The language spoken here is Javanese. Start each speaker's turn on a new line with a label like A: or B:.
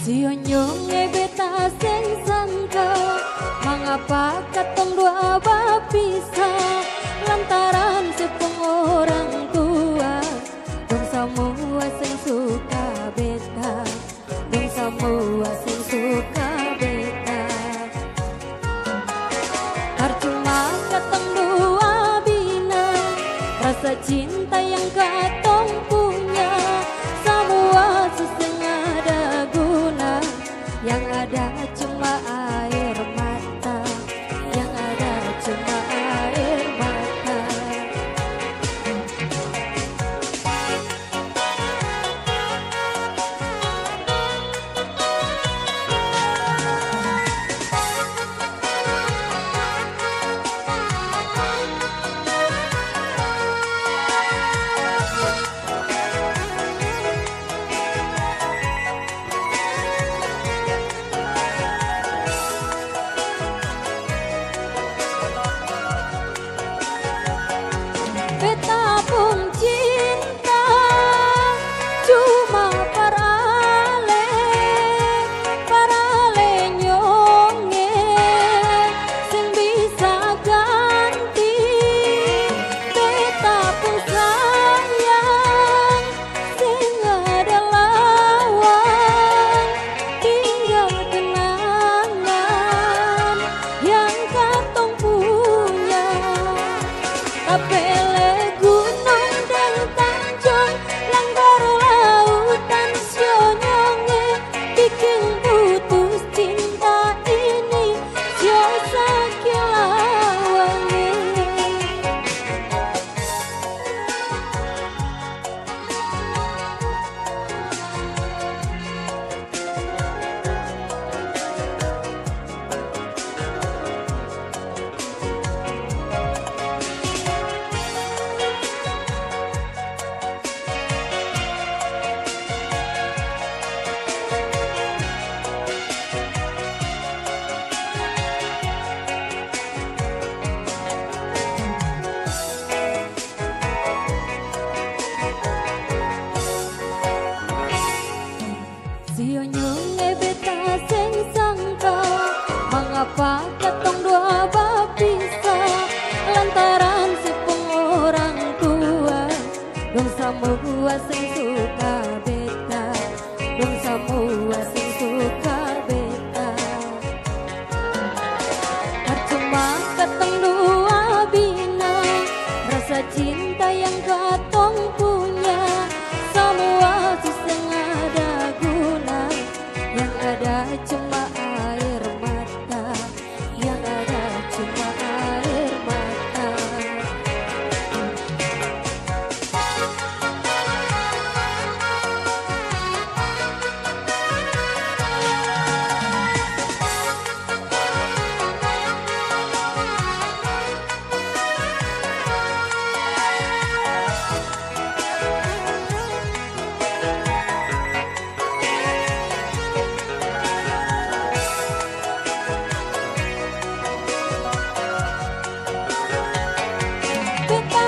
A: Sionyonge beta sing sangka Mengapa katong dua bapis Beta pun